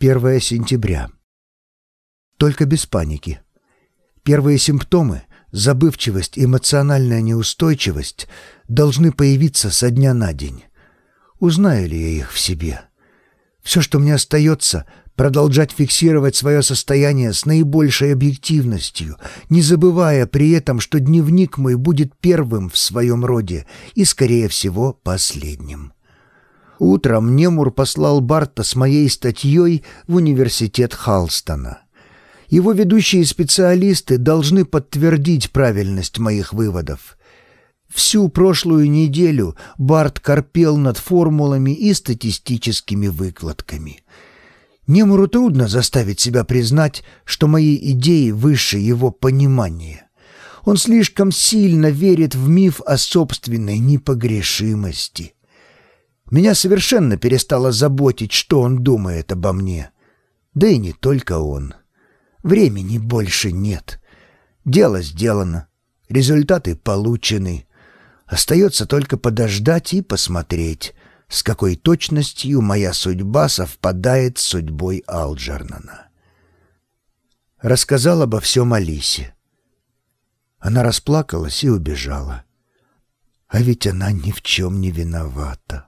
1 сентября. Только без паники. Первые симптомы — забывчивость, эмоциональная неустойчивость — должны появиться со дня на день. Узнаю ли я их в себе? Все, что мне остается — продолжать фиксировать свое состояние с наибольшей объективностью, не забывая при этом, что дневник мой будет первым в своем роде и, скорее всего, последним. Утром Немур послал Барта с моей статьей в университет Халстона. Его ведущие специалисты должны подтвердить правильность моих выводов. Всю прошлую неделю Барт корпел над формулами и статистическими выкладками. Немуру трудно заставить себя признать, что мои идеи выше его понимания. Он слишком сильно верит в миф о собственной непогрешимости — меня совершенно перестало заботить, что он думает обо мне. Да и не только он. Времени больше нет. Дело сделано. Результаты получены. Остается только подождать и посмотреть, с какой точностью моя судьба совпадает с судьбой Алджернана. Рассказал обо всем Алисе. Она расплакалась и убежала. А ведь она ни в чем не виновата.